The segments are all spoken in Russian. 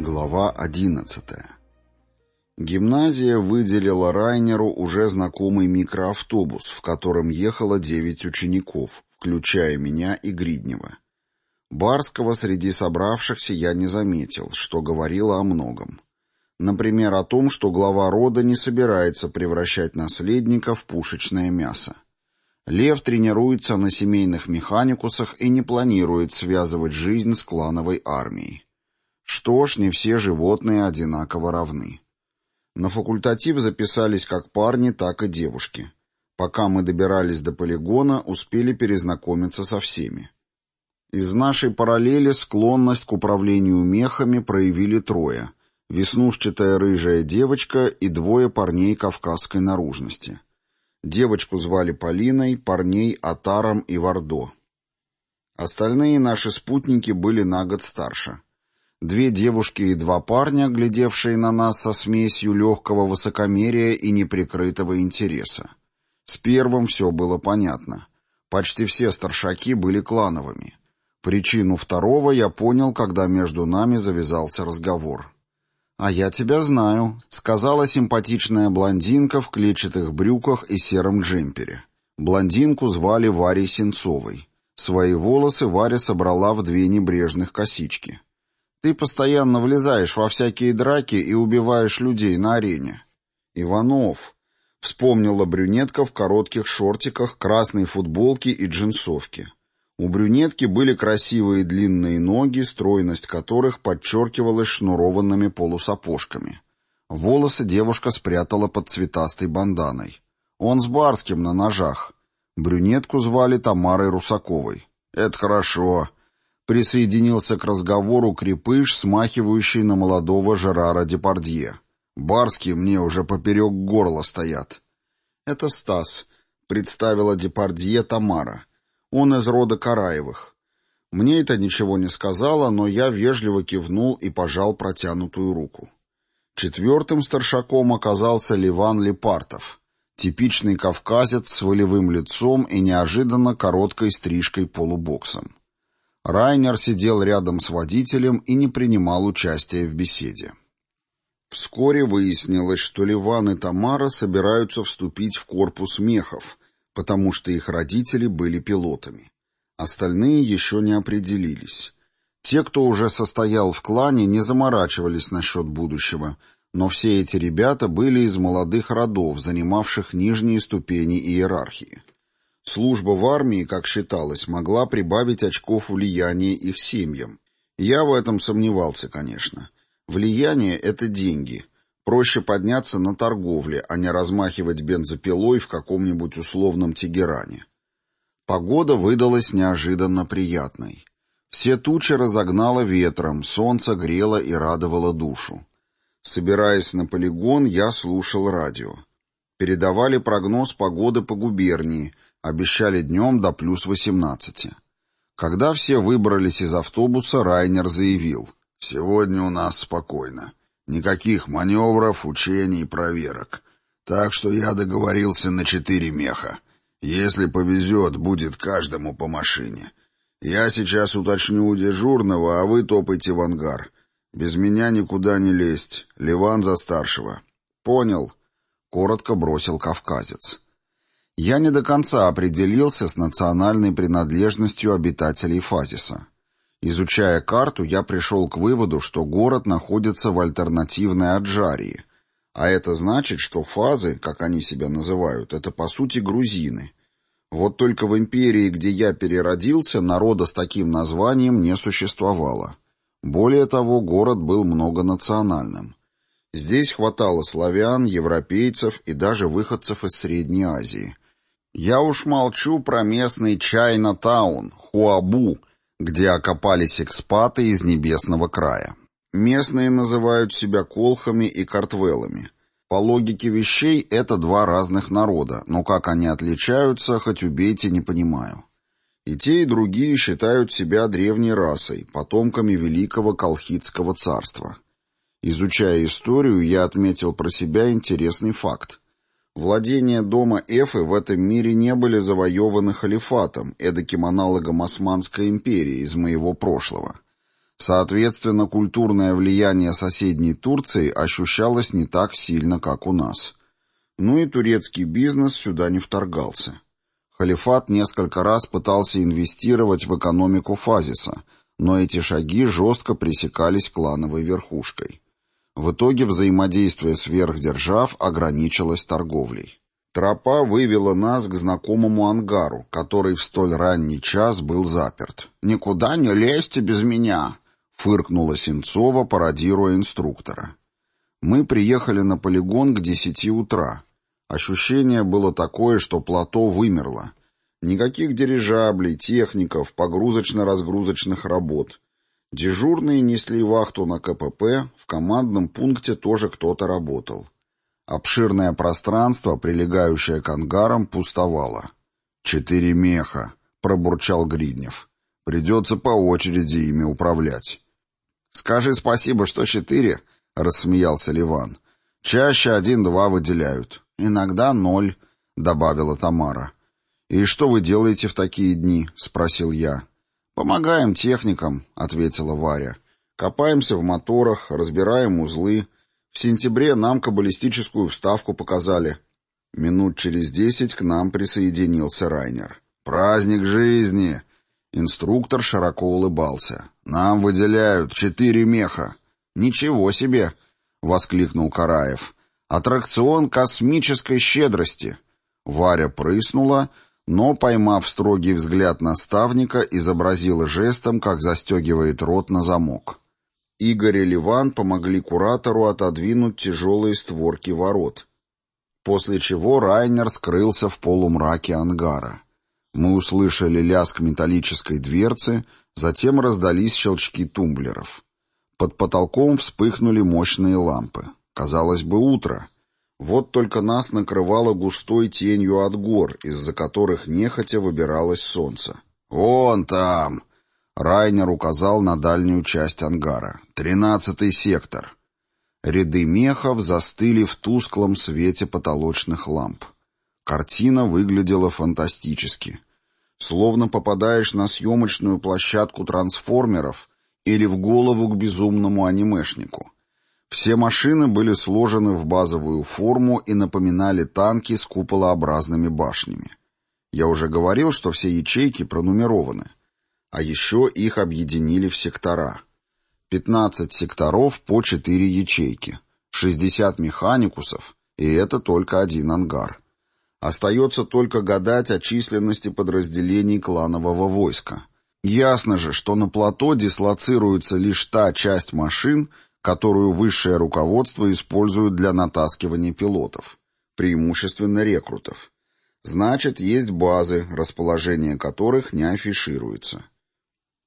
Глава 11. Гимназия выделила Райнеру уже знакомый микроавтобус, в котором ехало девять учеников, включая меня и Гриднева. Барского среди собравшихся я не заметил, что говорило о многом. Например, о том, что глава рода не собирается превращать наследника в пушечное мясо. Лев тренируется на семейных механикусах и не планирует связывать жизнь с клановой армией. Что ж, не все животные одинаково равны. На факультатив записались как парни, так и девушки. Пока мы добирались до полигона, успели перезнакомиться со всеми. Из нашей параллели склонность к управлению мехами проявили трое. Веснушчатая рыжая девочка и двое парней кавказской наружности. Девочку звали Полиной, парней Атаром и Вардо. Остальные наши спутники были на год старше. Две девушки и два парня, глядевшие на нас со смесью легкого высокомерия и неприкрытого интереса. С первым все было понятно. Почти все старшаки были клановыми. Причину второго я понял, когда между нами завязался разговор. «А я тебя знаю», — сказала симпатичная блондинка в клетчатых брюках и сером джемпере. Блондинку звали Варей Сенцовой. Свои волосы Варя собрала в две небрежных косички. Ты постоянно влезаешь во всякие драки и убиваешь людей на арене. Иванов. Вспомнила брюнетка в коротких шортиках, красной футболке и джинсовке. У брюнетки были красивые длинные ноги, стройность которых подчеркивалась шнурованными полусапожками. Волосы девушка спрятала под цветастой банданой. Он с Барским на ножах. Брюнетку звали Тамарой Русаковой. «Это хорошо», Присоединился к разговору крепыш, смахивающий на молодого Жерара Депардье. «Барские мне уже поперек горла стоят». «Это Стас», — представила Депардье Тамара. «Он из рода Караевых». Мне это ничего не сказала, но я вежливо кивнул и пожал протянутую руку. Четвертым старшаком оказался Ливан Лепартов, типичный кавказец с волевым лицом и неожиданно короткой стрижкой полубоксом. Райнер сидел рядом с водителем и не принимал участия в беседе. Вскоре выяснилось, что Ливан и Тамара собираются вступить в корпус мехов, потому что их родители были пилотами. Остальные еще не определились. Те, кто уже состоял в клане, не заморачивались насчет будущего, но все эти ребята были из молодых родов, занимавших нижние ступени иерархии. Служба в армии, как считалось, могла прибавить очков влияния их семьям. Я в этом сомневался, конечно. Влияние — это деньги. Проще подняться на торговле, а не размахивать бензопилой в каком-нибудь условном Тегеране. Погода выдалась неожиданно приятной. Все тучи разогнало ветром, солнце грело и радовало душу. Собираясь на полигон, я слушал радио. Передавали прогноз погоды по губернии — Обещали днем до плюс 18. Когда все выбрались из автобуса, Райнер заявил. «Сегодня у нас спокойно. Никаких маневров, учений, проверок. Так что я договорился на четыре меха. Если повезет, будет каждому по машине. Я сейчас уточню у дежурного, а вы топайте в ангар. Без меня никуда не лезть. Ливан за старшего». «Понял», — коротко бросил кавказец. Я не до конца определился с национальной принадлежностью обитателей Фазиса. Изучая карту, я пришел к выводу, что город находится в альтернативной Аджарии, а это значит, что фазы, как они себя называют, это по сути грузины. Вот только в империи, где я переродился, народа с таким названием не существовало. Более того, город был многонациональным. Здесь хватало славян, европейцев и даже выходцев из Средней Азии – я уж молчу про местный Чайна-таун, Хуабу, где окопались экспаты из небесного края. Местные называют себя колхами и картвелами. По логике вещей это два разных народа, но как они отличаются, хоть убейте, не понимаю. И те, и другие считают себя древней расой, потомками великого колхидского царства. Изучая историю, я отметил про себя интересный факт. Владения дома Эфы в этом мире не были завоеваны халифатом, эдаким аналогом Османской империи из моего прошлого. Соответственно, культурное влияние соседней Турции ощущалось не так сильно, как у нас. Ну и турецкий бизнес сюда не вторгался. Халифат несколько раз пытался инвестировать в экономику Фазиса, но эти шаги жестко пресекались клановой верхушкой. В итоге взаимодействие сверхдержав ограничилось торговлей. Тропа вывела нас к знакомому ангару, который в столь ранний час был заперт. «Никуда не лезьте без меня!» — фыркнула Сенцова, пародируя инструктора. Мы приехали на полигон к десяти утра. Ощущение было такое, что плато вымерло. Никаких дирижаблей, техников, погрузочно-разгрузочных работ. Дежурные несли вахту на КПП, в командном пункте тоже кто-то работал. Обширное пространство, прилегающее к ангарам, пустовало. «Четыре меха», — пробурчал Гриднев. «Придется по очереди ими управлять». «Скажи спасибо, что четыре», — рассмеялся Ливан. «Чаще один-два выделяют. Иногда ноль», — добавила Тамара. «И что вы делаете в такие дни?» — спросил я. «Помогаем техникам», — ответила Варя. «Копаемся в моторах, разбираем узлы. В сентябре нам каббалистическую вставку показали». Минут через десять к нам присоединился Райнер. «Праздник жизни!» Инструктор широко улыбался. «Нам выделяют четыре меха». «Ничего себе!» — воскликнул Караев. «Аттракцион космической щедрости!» Варя прыснула, но, поймав строгий взгляд наставника, изобразила жестом, как застегивает рот на замок. Игорь и Ливан помогли куратору отодвинуть тяжелые створки ворот, после чего Райнер скрылся в полумраке ангара. Мы услышали лязг металлической дверцы, затем раздались щелчки тумблеров. Под потолком вспыхнули мощные лампы. Казалось бы, утро — вот только нас накрывало густой тенью от гор, из-за которых нехотя выбиралось солнце. «Вон там!» Райнер указал на дальнюю часть ангара. «Тринадцатый сектор». Ряды мехов застыли в тусклом свете потолочных ламп. Картина выглядела фантастически. Словно попадаешь на съемочную площадку трансформеров или в голову к безумному анимешнику. Все машины были сложены в базовую форму и напоминали танки с куполообразными башнями. Я уже говорил, что все ячейки пронумерованы. А еще их объединили в сектора. 15 секторов по 4 ячейки, 60 механикусов, и это только один ангар. Остается только гадать о численности подразделений кланового войска. Ясно же, что на плато дислоцируется лишь та часть машин, которую высшее руководство использует для натаскивания пилотов, преимущественно рекрутов. Значит, есть базы, расположение которых не афишируется.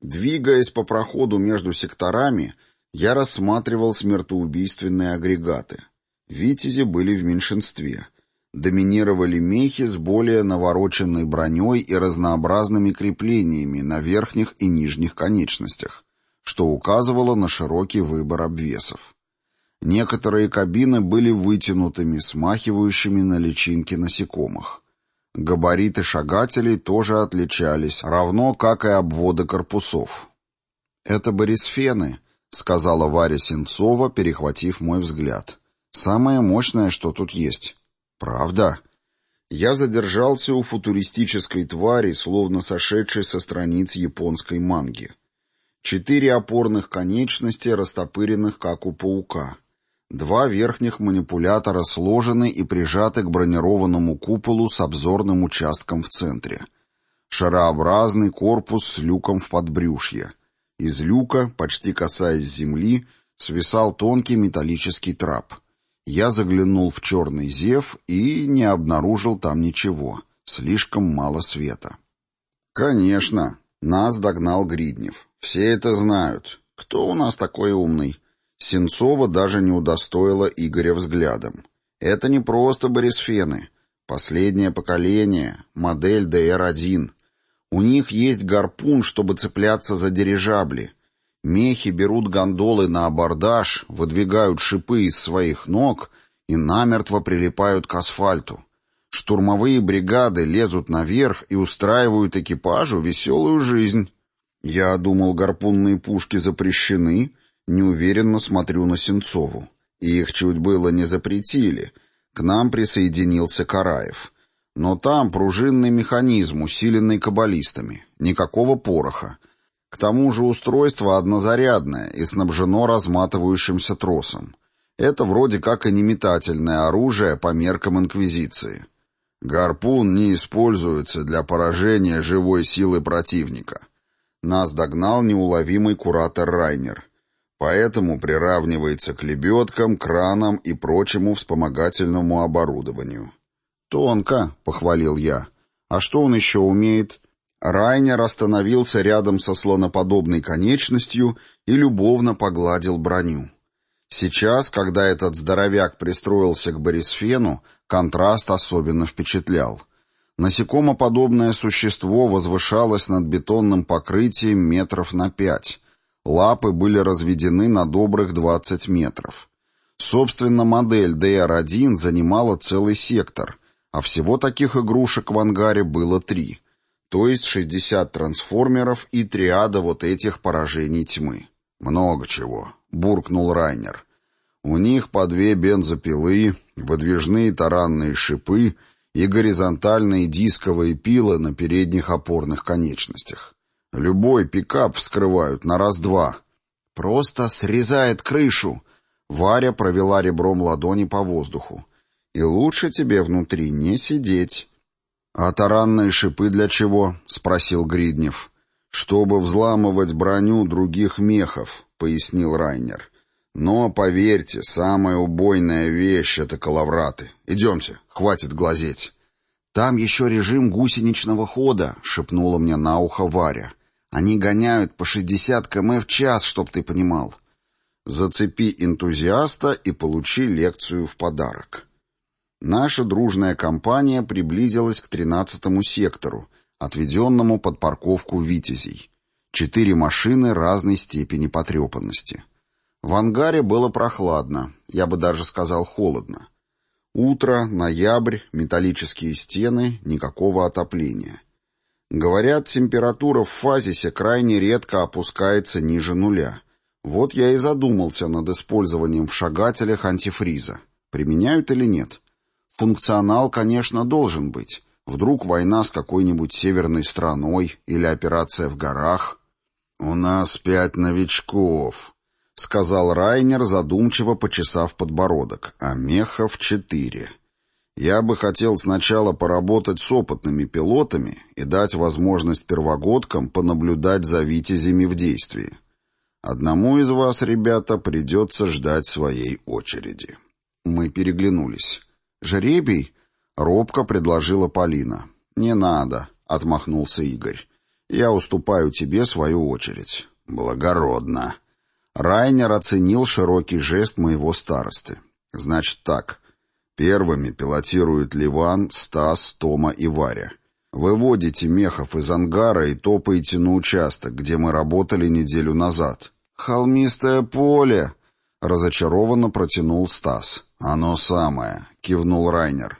Двигаясь по проходу между секторами, я рассматривал смертоубийственные агрегаты. Витязи были в меньшинстве. Доминировали мехи с более навороченной броней и разнообразными креплениями на верхних и нижних конечностях, что указывало на широкий выбор обвесов. Некоторые кабины были вытянутыми, смахивающими на личинки насекомых. Габариты шагателей тоже отличались, равно как и обводы корпусов. «Это борисфены», — сказала Варя Сенцова, перехватив мой взгляд. «Самое мощное, что тут есть». «Правда?» Я задержался у футуристической твари, словно сошедшей со страниц японской манги. Четыре опорных конечности, растопыренных, как у паука. Два верхних манипулятора сложены и прижаты к бронированному куполу с обзорным участком в центре. Шарообразный корпус с люком в подбрюшье. Из люка, почти касаясь земли, свисал тонкий металлический трап. Я заглянул в черный зев и не обнаружил там ничего. Слишком мало света. «Конечно», — нас догнал Гриднев. Все это знают. Кто у нас такой умный? Сенцова даже не удостоила Игоря взглядом. Это не просто Борисфены. Последнее поколение, модель ДР-1. У них есть гарпун, чтобы цепляться за дирижабли. Мехи берут гондолы на абордаж, выдвигают шипы из своих ног и намертво прилипают к асфальту. Штурмовые бригады лезут наверх и устраивают экипажу веселую жизнь. Я думал, гарпунные пушки запрещены, неуверенно смотрю на Сенцову. Их чуть было не запретили. К нам присоединился Караев. Но там пружинный механизм, усиленный каббалистами. Никакого пороха. К тому же устройство однозарядное и снабжено разматывающимся тросом. Это вроде как и не метательное оружие по меркам Инквизиции. Гарпун не используется для поражения живой силы противника. Нас догнал неуловимый куратор Райнер. Поэтому приравнивается к лебедкам, кранам и прочему вспомогательному оборудованию. «Тонко», — похвалил я. «А что он еще умеет?» Райнер остановился рядом со слоноподобной конечностью и любовно погладил броню. Сейчас, когда этот здоровяк пристроился к Борисфену, контраст особенно впечатлял. Насекомоподобное существо возвышалось над бетонным покрытием метров на пять. Лапы были разведены на добрых 20 метров. Собственно, модель DR-1 занимала целый сектор, а всего таких игрушек в ангаре было три, то есть 60 трансформеров и триада вот этих поражений тьмы. «Много чего», — буркнул Райнер. «У них по две бензопилы, выдвижные таранные шипы и горизонтальные дисковые пилы на передних опорных конечностях. Любой пикап вскрывают на раз-два. Просто срезает крышу». Варя провела ребром ладони по воздуху. «И лучше тебе внутри не сидеть». «А таранные шипы для чего?» — спросил Гриднев. «Чтобы взламывать броню других мехов», — пояснил Райнер. «Но, поверьте, самая убойная вещь — это коловраты. Идемте, хватит глазеть». «Там еще режим гусеничного хода», — шепнула мне на ухо Варя. «Они гоняют по 60 км в час, чтоб ты понимал». «Зацепи энтузиаста и получи лекцию в подарок». Наша дружная компания приблизилась к тринадцатому сектору, отведенному под парковку «Витязей». Четыре машины разной степени потрепанности. В ангаре было прохладно, я бы даже сказал холодно. Утро, ноябрь, металлические стены, никакого отопления. Говорят, температура в фазисе крайне редко опускается ниже нуля. Вот я и задумался над использованием в шагателях антифриза. Применяют или нет? Функционал, конечно, должен быть. Вдруг война с какой-нибудь северной страной или операция в горах. «У нас пять новичков», — сказал Райнер, задумчиво почесав подбородок, «а мехов четыре. Я бы хотел сначала поработать с опытными пилотами и дать возможность первогодкам понаблюдать за витязями в действии. Одному из вас, ребята, придется ждать своей очереди». Мы переглянулись. «Жребий?» Робко предложила Полина. «Не надо», — отмахнулся Игорь. «Я уступаю тебе свою очередь». «Благородно». Райнер оценил широкий жест моего старосты. «Значит так. Первыми пилотируют Ливан, Стас, Тома и Варя. Выводите мехов из ангара и топаете на участок, где мы работали неделю назад». «Холмистое поле!» — разочарованно протянул Стас. «Оно самое», — кивнул Райнер.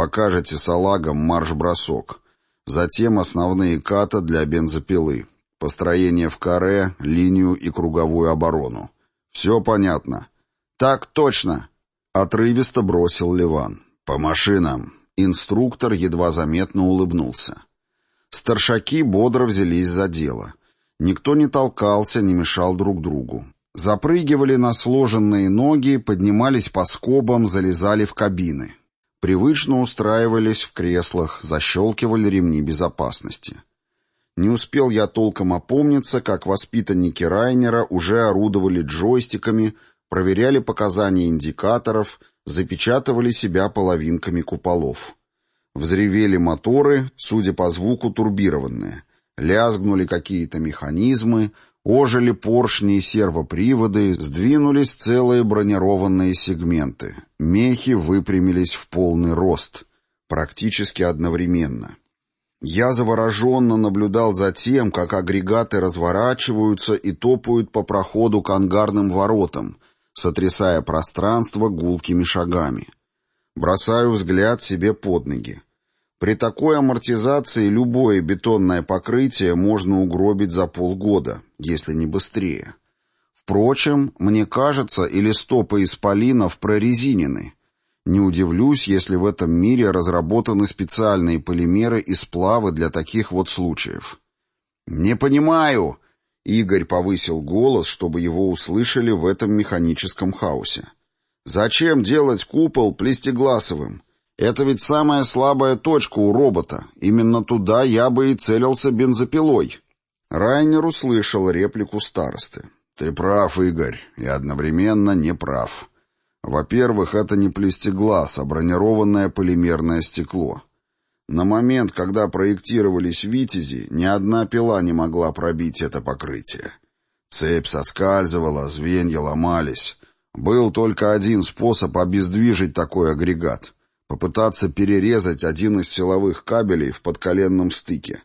Покажете салагам марш-бросок. Затем основные ката для бензопилы. Построение в каре, линию и круговую оборону. Все понятно? Так точно. Отрывисто бросил Ливан. По машинам. Инструктор едва заметно улыбнулся. Старшаки бодро взялись за дело. Никто не толкался, не мешал друг другу. Запрыгивали на сложенные ноги, поднимались по скобам, залезали в кабины. Привычно устраивались в креслах, защелкивали ремни безопасности. Не успел я толком опомниться, как воспитанники Райнера уже орудовали джойстиками, проверяли показания индикаторов, запечатывали себя половинками куполов. Взревели моторы, судя по звуку, турбированные. Лязгнули какие-то механизмы, Ожили поршни и сервоприводы, сдвинулись целые бронированные сегменты. Мехи выпрямились в полный рост, практически одновременно. Я завороженно наблюдал за тем, как агрегаты разворачиваются и топают по проходу к ангарным воротам, сотрясая пространство гулкими шагами. Бросаю взгляд себе под ноги. При такой амортизации любое бетонное покрытие можно угробить за полгода, если не быстрее. Впрочем, мне кажется, или стопы исполинов прорезинены. Не удивлюсь, если в этом мире разработаны специальные полимеры и сплавы для таких вот случаев. «Не понимаю!» Игорь повысил голос, чтобы его услышали в этом механическом хаосе. «Зачем делать купол плестигласовым? Это ведь самая слабая точка у робота. Именно туда я бы и целился бензопилой. Райнер услышал реплику старосты. Ты прав, Игорь, и одновременно не прав. Во-первых, это не плестиглаз, а бронированное полимерное стекло. На момент, когда проектировались «Витязи», ни одна пила не могла пробить это покрытие. Цепь соскальзывала, звенья ломались. Был только один способ обездвижить такой агрегат — попытаться перерезать один из силовых кабелей в подколенном стыке.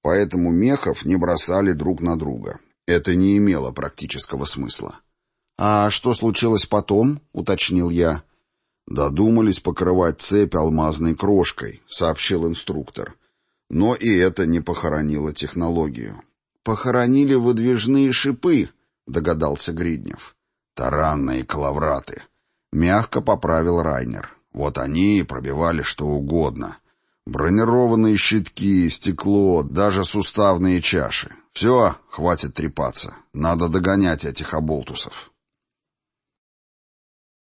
Поэтому мехов не бросали друг на друга. Это не имело практического смысла. «А что случилось потом?» — уточнил я. «Додумались покрывать цепь алмазной крошкой», — сообщил инструктор. Но и это не похоронило технологию. «Похоронили выдвижные шипы», — догадался Гриднев. «Таранные калавраты», — мягко поправил Райнер. Вот они и пробивали что угодно. Бронированные щитки, стекло, даже суставные чаши. Все, хватит трепаться. Надо догонять этих оболтусов.